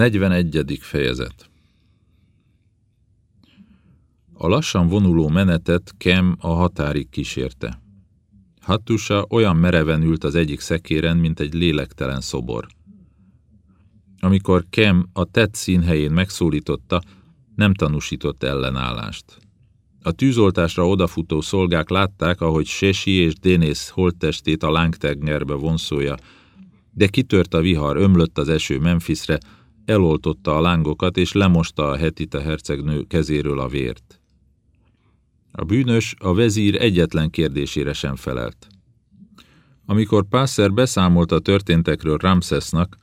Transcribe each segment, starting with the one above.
41. fejezet A lassan vonuló menetet Kem a határig kísérte. Hattusa olyan mereven ült az egyik szekéren, mint egy lélektelen szobor. Amikor Kem a tett színhelyén megszólította, nem tanúsított ellenállást. A tűzoltásra odafutó szolgák látták, ahogy Sesi és Dénész holttestét a lángtengerbe vonszolja, de kitört a vihar, ömlött az eső Memphisre, eloltotta a lángokat, és lemosta a hetite hercegnő kezéről a vért. A bűnös a vezír egyetlen kérdésére sem felelt. Amikor Pászer beszámolt a történtekről Ramszesznak,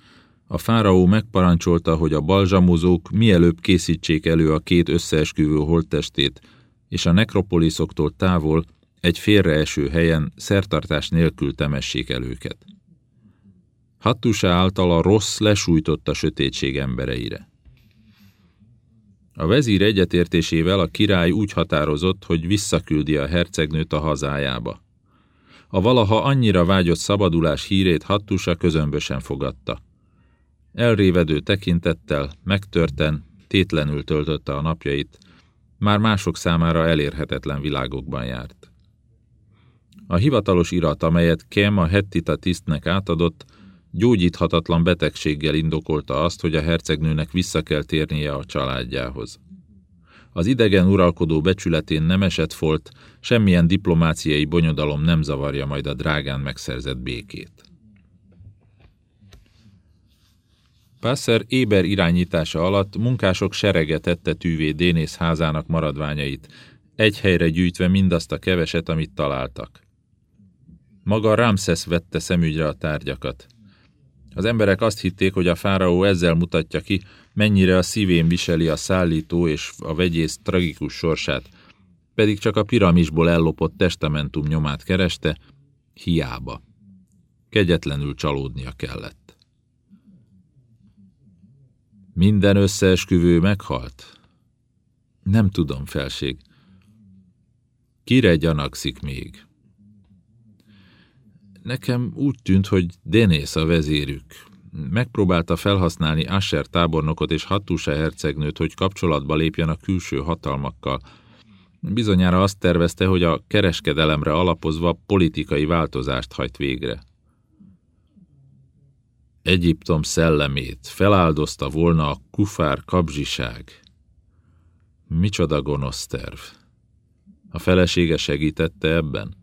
a fáraó megparancsolta, hogy a balzsamozók mielőbb készítsék elő a két összeesküvő holttestét, és a nekropoliszoktól távol, egy félreeső helyen szertartás nélkül temessék el őket. Hattusa által a rossz lesújtott a sötétség embereire. A vezír egyetértésével a király úgy határozott, hogy visszaküldi a hercegnőt a hazájába. A valaha annyira vágyott szabadulás hírét Hattusa közömbösen fogadta. Elrévedő tekintettel, megtörten, tétlenül töltötte a napjait, már mások számára elérhetetlen világokban járt. A hivatalos irat, amelyet Kem a hettita tisztnek átadott, gyógyíthatatlan betegséggel indokolta azt, hogy a hercegnőnek vissza kell térnie a családjához. Az idegen uralkodó becsületén nem esett folt, semmilyen diplomáciai bonyodalom nem zavarja majd a drágán megszerzett békét. Passer éber irányítása alatt munkások serege tette tűvé Dénész házának maradványait, egy helyre gyűjtve mindazt a keveset, amit találtak. Maga Ramses vette szemügyre a tárgyakat. Az emberek azt hitték, hogy a fáraó ezzel mutatja ki, mennyire a szívén viseli a szállító és a vegyész tragikus sorsát, pedig csak a piramisból ellopott testamentum nyomát kereste, hiába. Kegyetlenül csalódnia kellett. Minden összeesküvő meghalt? Nem tudom, felség. Kire gyanakszik még? Nekem úgy tűnt, hogy Denész a vezérük. Megpróbálta felhasználni Asher tábornokot és Hattusa hercegnőt, hogy kapcsolatba lépjen a külső hatalmakkal. Bizonyára azt tervezte, hogy a kereskedelemre alapozva politikai változást hajt végre. Egyiptom szellemét feláldozta volna a kufár kabzsiság. Micsoda gonosz terv. A felesége segítette ebben?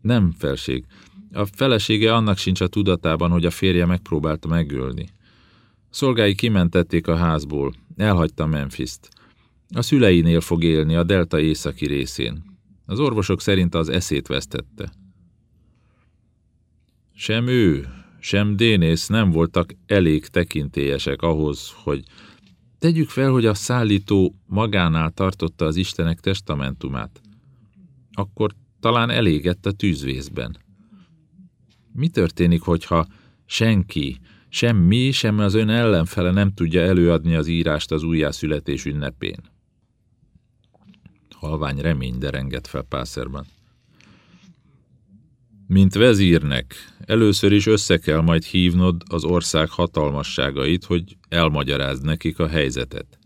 Nem, felség. A felesége annak sincs a tudatában, hogy a férje megpróbálta megölni. Szolgái kimentették a házból, elhagyta Memphis-t. A szüleinél fog élni a delta északi részén. Az orvosok szerint az eszét vesztette. Sem ő, sem Dénész nem voltak elég tekintélyesek ahhoz, hogy tegyük fel, hogy a szállító magánál tartotta az Istenek testamentumát. Akkor talán elégett a tűzvészben. Mi történik, hogyha senki, semmi, sem az ön ellenfele nem tudja előadni az írást az újjászületés ünnepén? Halvány remény derengett fel Pászerben. Mint vezírnek, először is össze kell majd hívnod az ország hatalmasságait, hogy elmagyarázd nekik a helyzetet.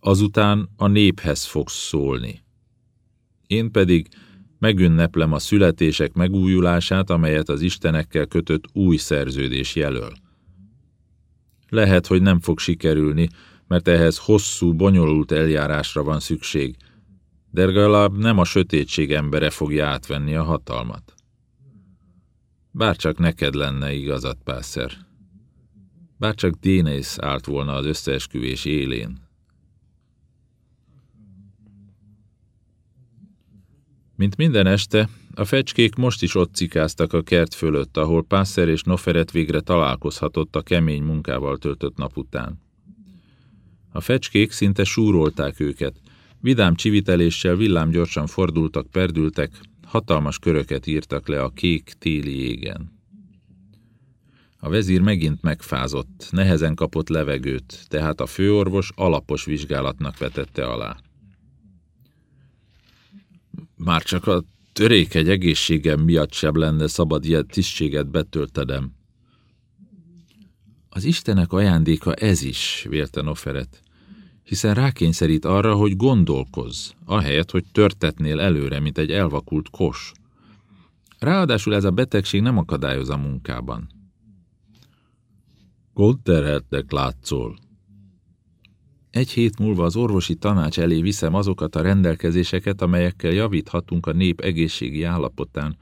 Azután a néphez fogsz szólni. Én pedig megünneplem a születések megújulását, amelyet az Istenekkel kötött új szerződés jelöl. Lehet, hogy nem fog sikerülni, mert ehhez hosszú, bonyolult eljárásra van szükség, de legalább nem a sötétség embere fogja átvenni a hatalmat. Bárcsak neked lenne igazad, Pászer. Bárcsak Dénész állt volna az összeesküvés élén. Mint minden este, a fecskék most is ott cikáztak a kert fölött, ahol Pászer és Noferet végre találkozhatott a kemény munkával töltött nap után. A fecskék szinte súrolták őket, vidám csiviteléssel villámgyorsan fordultak, perdültek, hatalmas köröket írtak le a kék téli égen. A vezír megint megfázott, nehezen kapott levegőt, tehát a főorvos alapos vizsgálatnak vetette alá. Már csak a törékeny egészségem miatt sem lenne szabad ilyen tisztséget betöltenem. Az Istenek ajándéka ez is, vélte Noferet, hiszen rákényszerít arra, hogy gondolkozz, ahelyett, hogy törtetnél előre, mint egy elvakult kos. Ráadásul ez a betegség nem akadályoz a munkában. Gondterheltnek látszol. Egy hét múlva az orvosi tanács elé viszem azokat a rendelkezéseket, amelyekkel javíthatunk a nép egészségi állapotán.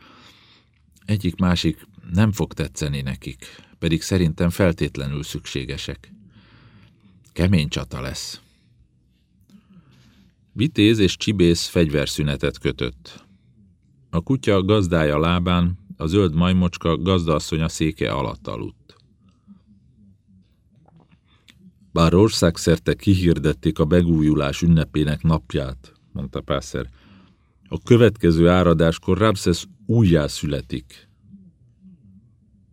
Egyik-másik nem fog tetszeni nekik, pedig szerintem feltétlenül szükségesek. Kemény csata lesz. Vitéz és Csibész fegyverszünetet kötött. A kutya gazdája lábán, a zöld majmocska gazdaasszonya széke alatt aludt. Bár országszerte kihirdették a megújulás ünnepének napját, mondta Pászer, a következő áradáskor Ramszesz újjá születik.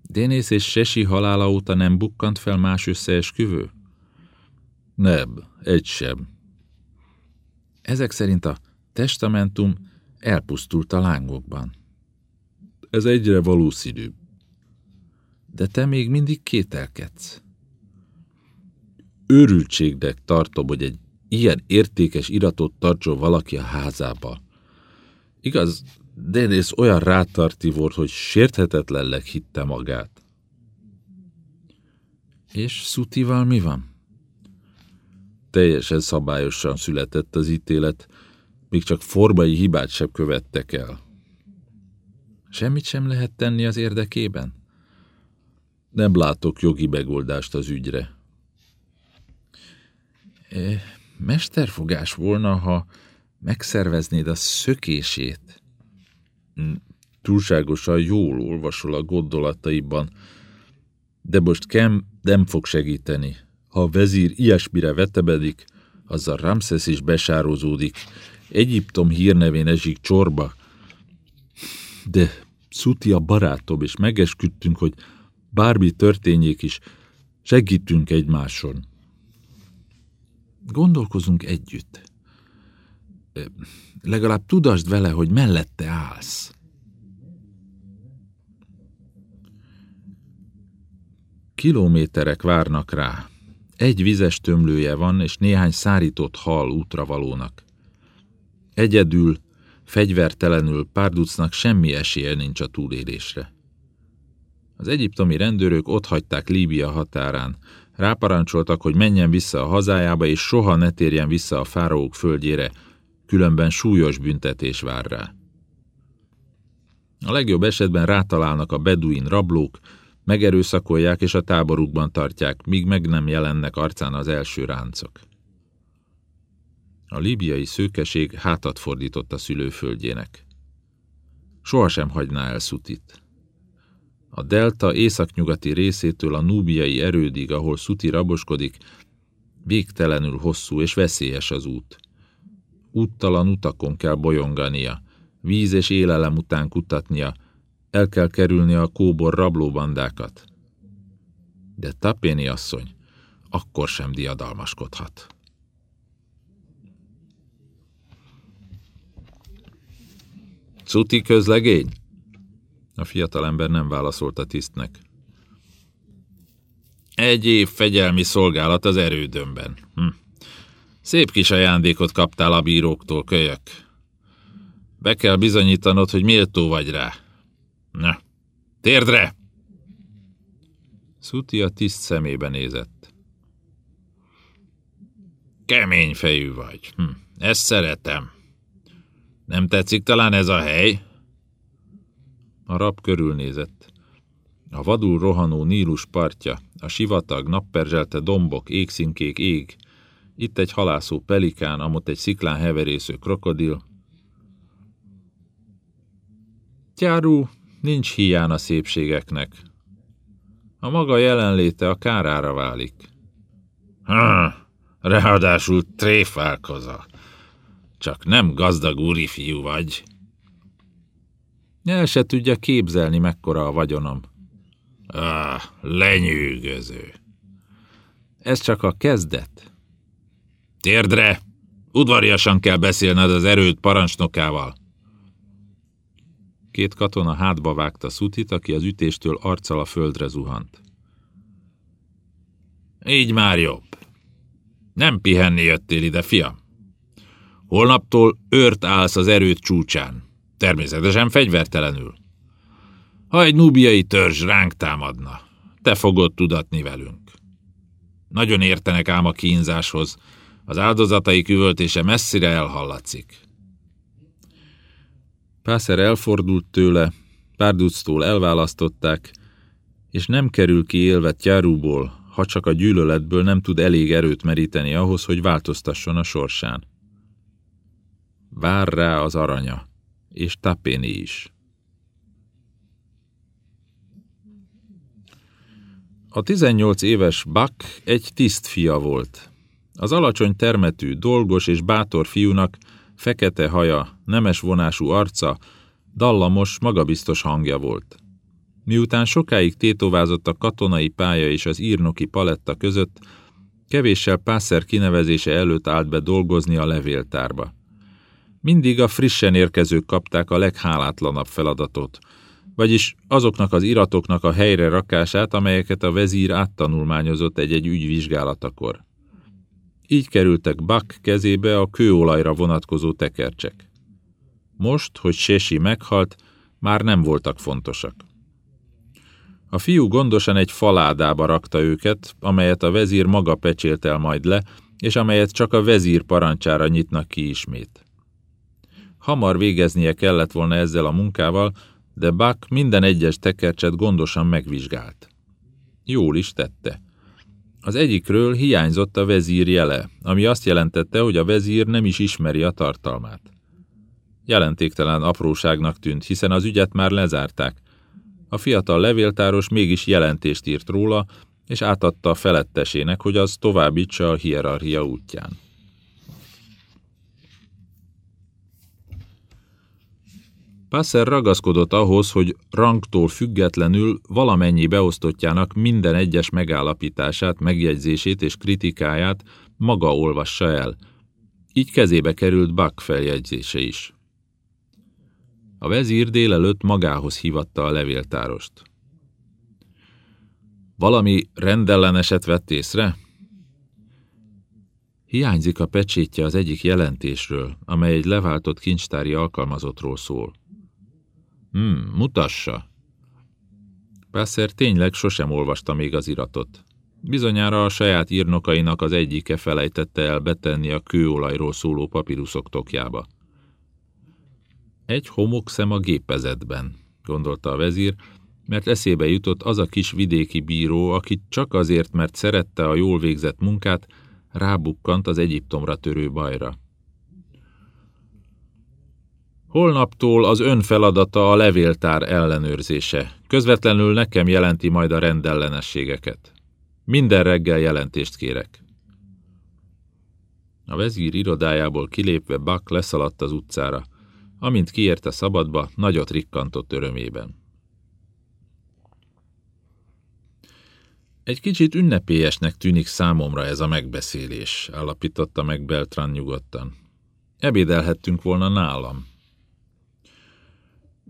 Dénész és Sesi halála óta nem bukkant fel más összeesküvő? Nem, egy sem. Ezek szerint a testamentum elpusztult a lángokban. Ez egyre valószínűbb. De te még mindig kételkedsz. Őrültségnek tartom, hogy egy ilyen értékes iratot tartson valaki a házába. Igaz, Denis olyan rátarti volt, hogy sérthetetlenleg hitte magát. És Szutival mi van? Teljesen szabályosan született az ítélet, még csak formai hibát sem követtek el. Semmit sem lehet tenni az érdekében? Nem látok jogi megoldást az ügyre. Mesterfogás volna, ha megszerveznéd a szökését. Hm, túlságosan jól olvasol a gondolataiban, de most Kem nem fog segíteni. Ha a vezír ilyesmire vetebedik, azzal Ramses is besározódik, Egyiptom hírnevén esik csorba. De Szuti a barátom, és megesküdtünk, hogy bármi történjék is, segítünk egymáson. Gondolkozunk együtt. Legalább tudasd vele, hogy mellette állsz. Kilométerek várnak rá. Egy vizes tömlője van, és néhány szárított hal útravalónak. Egyedül, fegyvertelenül párducnak semmi esélye nincs a túlélésre. Az egyiptomi rendőrök ott hagyták Líbia határán, ráparancsoltak, hogy menjen vissza a hazájába, és soha ne térjen vissza a fáraók földjére, különben súlyos büntetés vár rá. A legjobb esetben rátalálnak a beduin rablók, megerőszakolják és a táborukban tartják, míg meg nem jelennek arcán az első ráncok. A líbiai szőkeség hátat fordított a szülőföldjének. Sohasem hagyná el Szutit. A delta északnyugati részétől a núbiai erődig, ahol Szuti raboskodik, végtelenül hosszú és veszélyes az út. Úttalan utakon kell bolyongania, víz és élelem után kutatnia, el kell kerülni a kóbor rablóbandákat. De Tapéni asszony akkor sem diadalmaskodhat. Cuti közlegény? A fiatalember nem válaszolt a tisztnek. Egy év fegyelmi szolgálat az erődömben. Hm. Szép kis ajándékot kaptál a bíróktól, kölyök. Be kell bizonyítanod, hogy méltó vagy rá. Na, térdre! Szuti a tiszt szemébe nézett. Kemény fejű vagy. Hm. Ezt szeretem. Nem tetszik talán ez a hely? A rab körülnézett. A vadul rohanó Nílus partja, a sivatag, napperzselte dombok, égszínkék ég, itt egy halászó pelikán, amott egy sziklán heverésző krokodil. Tyárú, nincs hiány a szépségeknek. A maga jelenléte a kárára válik. Ha, ráadásul tréfálkoza. Csak nem gazdag úri fiú vagy. El se tudja képzelni, mekkora a vagyonom. Ah, lenyűgöző. Ez csak a kezdet. Térdre! Udvariasan kell beszélned az erőd parancsnokával. Két katona hátba vágta Szutit, aki az ütéstől arccal a földre zuhant. Így már jobb. Nem pihenni jöttél ide, fiam. Holnaptól őrt állsz az erőt csúcsán. Természetesen fegyvertelenül. Ha egy nubiai törzs ránk támadna, te fogod tudatni velünk. Nagyon értenek ám a kínzáshoz, az áldozatai küvöltése messzire elhallatszik. Pászer elfordult tőle, Párductól elválasztották, és nem kerül ki élve Tyárúból, ha csak a gyűlöletből nem tud elég erőt meríteni ahhoz, hogy változtasson a sorsán. Vár rá az aranya, és Tapéni is. A 18 éves Buck egy tiszt fia volt. Az alacsony termetű, dolgos és bátor fiúnak fekete haja, nemes vonású arca, dallamos, magabiztos hangja volt. Miután sokáig tétovázott a katonai pálya és az írnoki paletta között, kevéssel Pászer kinevezése előtt állt be dolgozni a levéltárba. Mindig a frissen érkezők kapták a leghálátlanabb feladatot, vagyis azoknak az iratoknak a helyre rakását, amelyeket a vezír áttanulmányozott egy-egy ügy vizsgálatakor. Így kerültek Buck kezébe a kőolajra vonatkozó tekercsek. Most, hogy Sesi meghalt, már nem voltak fontosak. A fiú gondosan egy faládába rakta őket, amelyet a vezír maga pecsélt el majd le, és amelyet csak a vezír parancsára nyitnak ki ismét. Hamar végeznie kellett volna ezzel a munkával, de Buck minden egyes tekercset gondosan megvizsgált. Jól is tette. Az egyikről hiányzott a vezír jele, ami azt jelentette, hogy a vezír nem is ismeri a tartalmát. Jelentéktelen apróságnak tűnt, hiszen az ügyet már lezárták. A fiatal levéltáros mégis jelentést írt róla, és átadta a felettesének, hogy az továbbítsa a hierarchia útján. Passer ragaszkodott ahhoz, hogy rangtól függetlenül valamennyi beosztottjának minden egyes megállapítását, megjegyzését és kritikáját maga olvassa el. Így kezébe került Buck feljegyzése is. A vezír délelőtt magához hívatta a levéltárost. Valami rendelleneset vett észre? Hiányzik a pecsétje az egyik jelentésről, amely egy leváltott kincstári alkalmazottról szól. Hmm, mutassa. Pászer tényleg sosem olvasta még az iratot. Bizonyára a saját írnokainak az egyike felejtette el betenni a kőolajról szóló papíruszok tokjába. Egy homokszem a gépezetben, gondolta a vezír, mert eszébe jutott az a kis vidéki bíró, akit csak azért, mert szerette a jól végzett munkát, rábukkant az Egyiptomra törő bajra. Holnaptól az ön feladata a levéltár ellenőrzése. Közvetlenül nekem jelenti majd a rendellenességeket. Minden reggel jelentést kérek. A vezír irodájából kilépve Buck leszaladt az utcára. Amint kiérte szabadba, nagyot rikkantott örömében. Egy kicsit ünnepélyesnek tűnik számomra ez a megbeszélés, állapította meg Beltran nyugodtan. Ebédelhettünk volna nálam.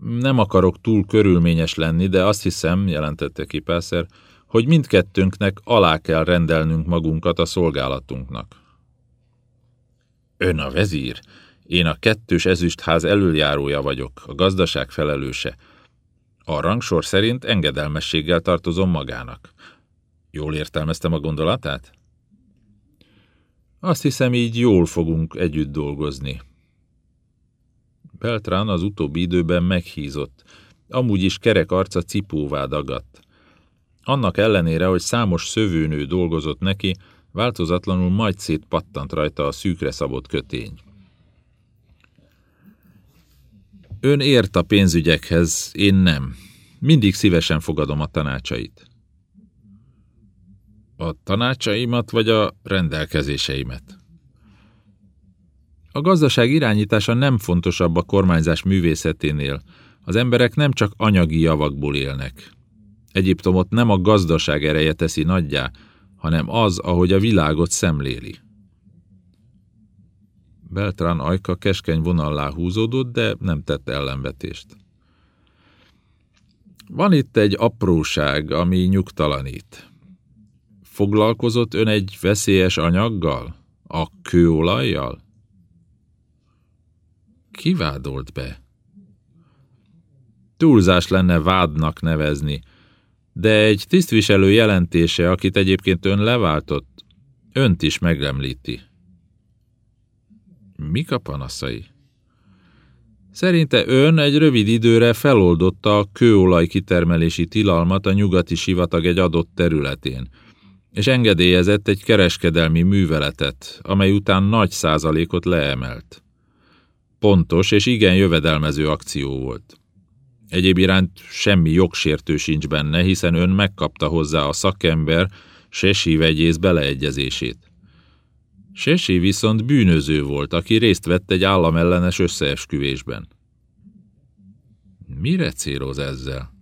Nem akarok túl körülményes lenni, de azt hiszem, jelentette ki Pászer, hogy mindkettőnknek alá kell rendelnünk magunkat a szolgálatunknak. Ön a vezír, én a kettős ezüstház elöljárója vagyok, a gazdaság felelőse. A rangsor szerint engedelmességgel tartozom magának. Jól értelmeztem a gondolatát? Azt hiszem, így jól fogunk együtt dolgozni. Beltrán az utóbbi időben meghízott, amúgy is kerek arca cipóvá dagadt. Annak ellenére, hogy számos szövőnő dolgozott neki, változatlanul majd szétpattant rajta a szűkre szabott kötény. Ön ért a pénzügyekhez, én nem. Mindig szívesen fogadom a tanácsait. A tanácsaimat vagy a rendelkezéseimet? A gazdaság irányítása nem fontosabb a kormányzás művészeténél. Az emberek nem csak anyagi javakból élnek. Egyiptomot nem a gazdaság ereje teszi nagyjá, hanem az, ahogy a világot szemléli. Beltrán ajka keskeny vonallá húzódott, de nem tett ellenvetést. Van itt egy apróság, ami nyugtalanít. Foglalkozott ön egy veszélyes anyaggal? A kőolajjal? Kivádolt be? Túlzás lenne vádnak nevezni, de egy tisztviselő jelentése, akit egyébként ön leváltott, önt is megemlíti. Mik a panaszai? Szerinte ön egy rövid időre feloldotta a kőolaj kitermelési tilalmat a nyugati sivatag egy adott területén, és engedélyezett egy kereskedelmi műveletet, amely után nagy százalékot leemelt. Pontos és igen jövedelmező akció volt. Egyéb iránt semmi jogsértő sincs benne, hiszen ön megkapta hozzá a szakember Sesi vegyész beleegyezését. Sesi viszont bűnöző volt, aki részt vett egy államellenes összeesküvésben. Mire céloz ezzel?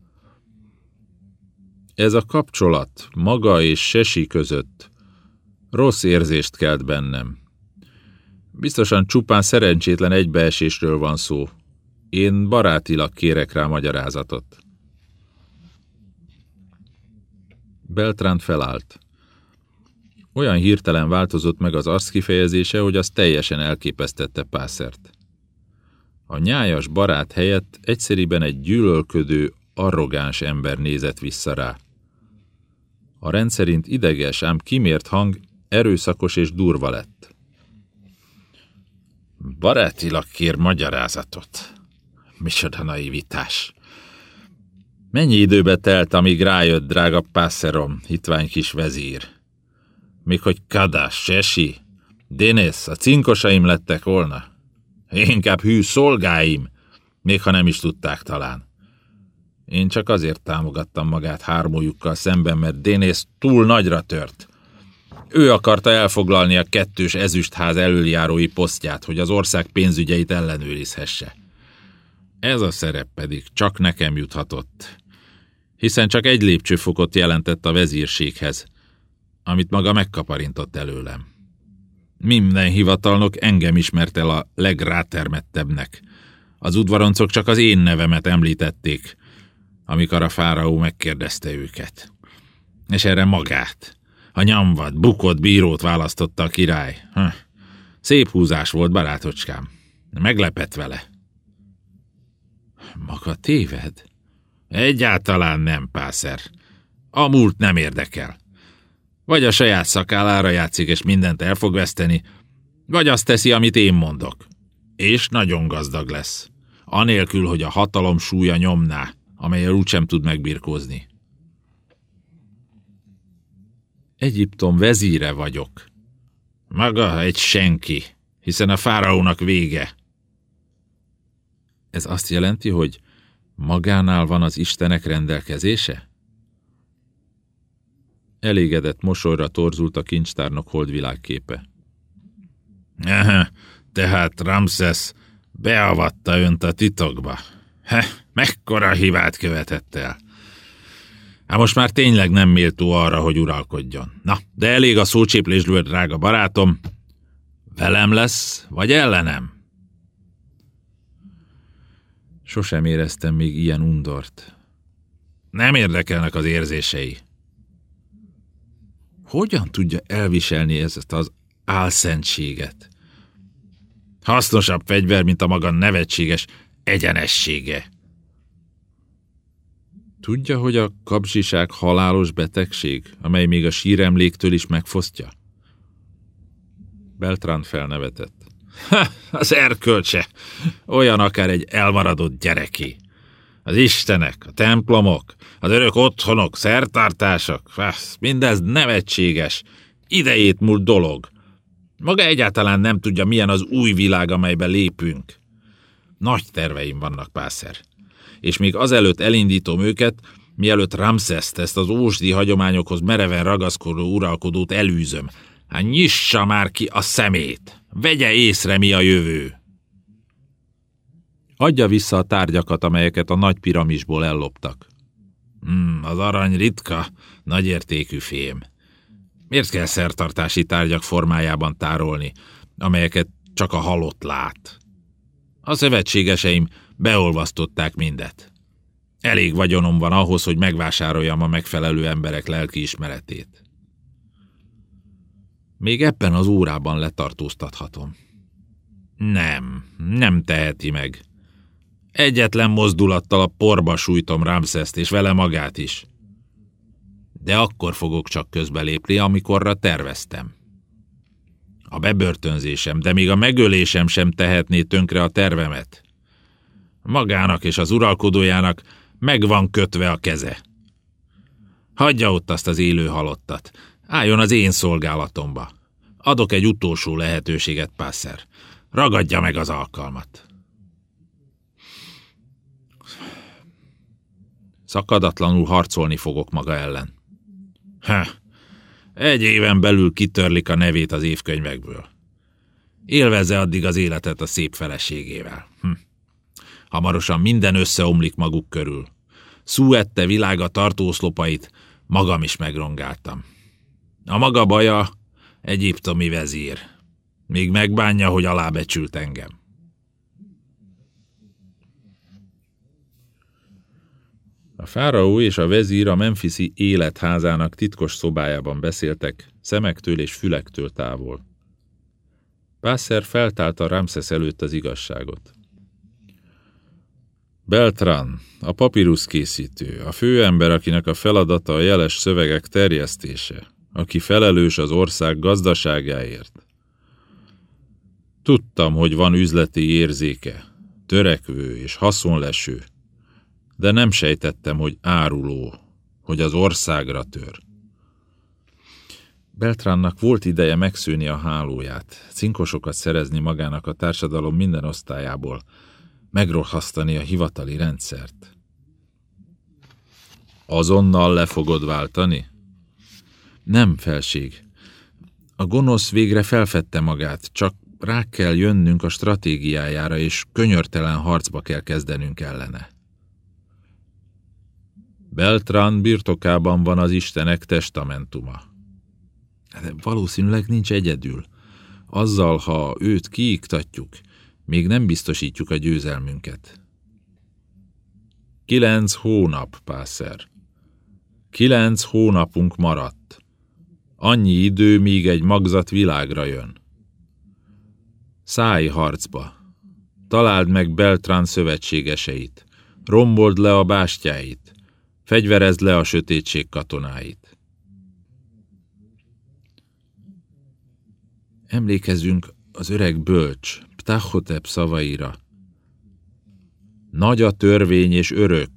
Ez a kapcsolat maga és Sesi között rossz érzést kelt bennem. Biztosan csupán szerencsétlen egybeesésről van szó. Én barátilag kérek rá magyarázatot. Beltrán felállt. Olyan hirtelen változott meg az arc kifejezése, hogy az teljesen elképesztette Pászert. A nyájas barát helyett egyszeriben egy gyűlölködő, arrogáns ember nézett vissza rá. A rendszerint ideges, ám kimért hang erőszakos és durva lett. Barátilag kér magyarázatot. Micsoda naivitás. Mennyi időbe telt, amíg rájött, drága pászerom, hitvány kis vezír? Még hogy Kadás, Sesi, Dénész, a cinkosaim lettek volna. Inkább hű szolgáim, még ha nem is tudták talán. Én csak azért támogattam magát hármójukkal szemben, mert Dénész túl nagyra tört. Ő akarta elfoglalni a kettős ezüstház elöljárói posztját, hogy az ország pénzügyeit ellenőrizhesse. Ez a szerep pedig csak nekem juthatott, hiszen csak egy lépcsőfokot jelentett a vezírséghez, amit maga megkaparintott előlem. Minden hivatalnok engem ismert el a legrátermettebbnek. Az udvaroncok csak az én nevemet említették, amikor a fáraó megkérdezte őket. És erre magát, a nyamvad, bukott bírót választotta a király. Hm. Szép húzás volt, barátocskám. Meglepett vele. Maga téved? Egyáltalán nem, pászer. A múlt nem érdekel. Vagy a saját szakállára játszik, és mindent el fog veszteni, vagy azt teszi, amit én mondok. És nagyon gazdag lesz. Anélkül, hogy a hatalom súlya nyomná, amelyel úgysem tud megbirkózni. Egyiptom vezíre vagyok. Maga egy senki, hiszen a fáraónak vége. Ez azt jelenti, hogy magánál van az Istenek rendelkezése? Elégedett mosolyra torzult a kincstárnok holdvilágképe. Aha, tehát Ramses beavatta önt a titokba. He, mekkora hibát követett el. Hát most már tényleg nem méltó arra, hogy uralkodjon. Na, de elég a szócséplésből, drága barátom. Velem lesz, vagy ellenem? Sosem éreztem még ilyen undort. Nem érdekelnek az érzései. Hogyan tudja elviselni ezt az álszentséget? Hasznosabb fegyver, mint a maga nevetséges egyenessége. Tudja, hogy a kapzsiság halálos betegség, amely még a síremléktől is megfosztja? Beltrán felnevetett. Ha, az erkölcse, olyan akár egy elmaradott gyereké. Az istenek, a templomok, az örök otthonok, szertartások, mindez nevetséges, idejét múlt dolog. Maga egyáltalán nem tudja, milyen az új világ, amelybe lépünk. Nagy terveim vannak, Pászer. És még azelőtt elindítom őket, mielőtt Ramszeszt, ezt az ósdi hagyományokhoz mereven ragaszkodó uralkodót elűzöm. Hát nyissa már ki a szemét! Vegye észre, mi a jövő! Adja vissza a tárgyakat, amelyeket a nagy piramisból elloptak. Hmm, az arany ritka, nagyértékű fém. Miért kell szertartási tárgyak formájában tárolni, amelyeket csak a halott lát? A szövetségeseim beolvasztották mindet. Elég vagyonom van ahhoz, hogy megvásároljam a megfelelő emberek lelkiismeretét. Még ebben az órában letartóztathatom. Nem, nem teheti meg. Egyetlen mozdulattal a porba sújtom Ramszeszt és vele magát is. De akkor fogok csak közbelépni, amikorra terveztem. A bebörtönzésem, de még a megölésem sem tehetné tönkre a tervemet. Magának és az uralkodójának meg van kötve a keze. Hagyja ott azt az élő halottat. Álljon az én szolgálatomba. Adok egy utolsó lehetőséget, Pászer. Ragadja meg az alkalmat. Szakadatlanul harcolni fogok maga ellen. Ha, egy éven belül kitörlik a nevét az évkönyvekből. Élvezze addig az életet a szép feleségével. Hm. Hamarosan minden összeomlik maguk körül. Szúette világa tartószlopait, magam is megrongáltam. A maga baja egyiptomi vezír. Még megbánja, hogy alábecsült engem. A fáraó és a vezír a Memphisi életházának titkos szobájában beszéltek, szemektől és fülektől távol. Pászer feltálta Ramszesz előtt az igazságot. Beltran, a papírus készítő, a főember, akinek a feladata a jeles szövegek terjesztése, aki felelős az ország gazdaságáért. Tudtam, hogy van üzleti érzéke, törekvő és haszonleső, de nem sejtettem, hogy áruló, hogy az országra tör. Beltránnak volt ideje megszűni a hálóját, cinkosokat szerezni magának a társadalom minden osztályából, megrohasztani a hivatali rendszert. Azonnal le fogod váltani? Nem, felség. A gonosz végre felfedte magát, csak rá kell jönnünk a stratégiájára, és könyörtelen harcba kell kezdenünk ellene. Beltrán birtokában van az Istenek testamentuma. De valószínűleg nincs egyedül. Azzal, ha őt kiiktatjuk, még nem biztosítjuk a győzelmünket. Kilenc hónap, Pászer. Kilenc hónapunk maradt. Annyi idő, míg egy magzat világra jön. Szállj harcba. Találd meg Beltrán szövetségeseit. Rombold le a bástyáit. Fegyverezd le a sötétség katonáit. Emlékezzünk az öreg bölcs, Ptahotep szavaira. Nagy a törvény és örök,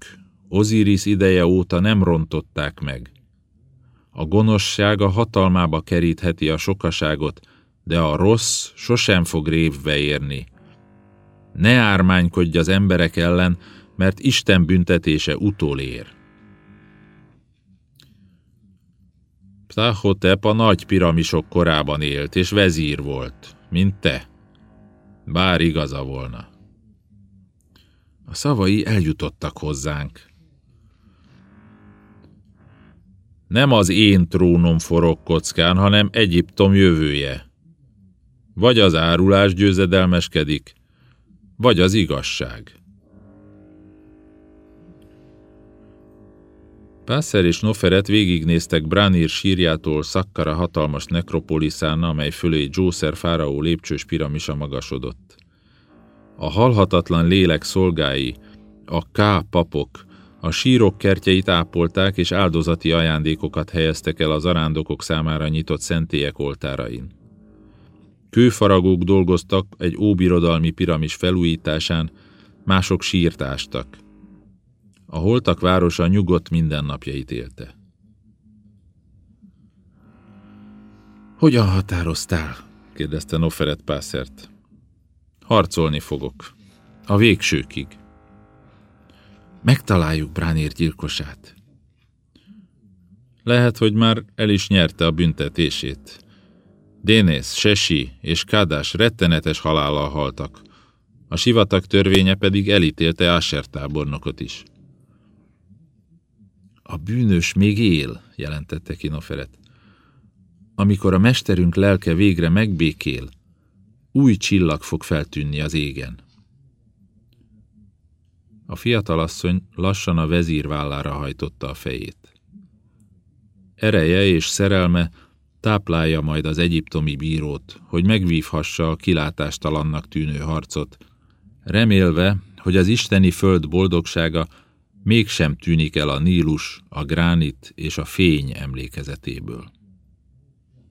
Oziris ideje óta nem rontották meg. A gonoszság a hatalmába kerítheti a sokaságot, de a rossz sosem fog révbe érni. Ne ármánykodj az emberek ellen, mert Isten büntetése utolér. Ptahotep a nagy piramisok korában élt, és vezír volt, mint te. Bár igaza volna. A szavai eljutottak hozzánk. Nem az én trónom forog kockán, hanem Egyiptom jövője. Vagy az árulás győzedelmeskedik, vagy az igazság. Pászer és Noferet végignéztek Branir sírjától Szakkara hatalmas nekropoliszán, amely fölé Jószer fáraó lépcsős piramisa magasodott. A halhatatlan lélek szolgái, a K papok, a sírok kertjeit ápolták és áldozati ajándékokat helyeztek el az arándokok számára nyitott szentélyek oltárain. Kőfaragók dolgoztak egy óbirodalmi piramis felújításán, mások sírtástak. A holtak városa nyugodt mindennapjait élte. Hogyan határoztál? kérdezte Noferet Pászert. Harcolni fogok. A végsőkig. Megtaláljuk Bránér gyilkosát. Lehet, hogy már el is nyerte a büntetését. Dénész, Sesi és Kádás rettenetes halállal haltak. A sivatag törvénye pedig elítélte Asher tábornokot is. A bűnös még él, jelentette ki Noferet. Amikor a mesterünk lelke végre megbékél, új csillag fog feltűnni az égen. A fiatalasszony lassan a vezír vállára hajtotta a fejét. Ereje és szerelme táplálja majd az egyiptomi bírót, hogy megvívhassa a kilátástalannak tűnő harcot, remélve, hogy az isteni föld boldogsága mégsem tűnik el a Nílus, a gránit és a fény emlékezetéből.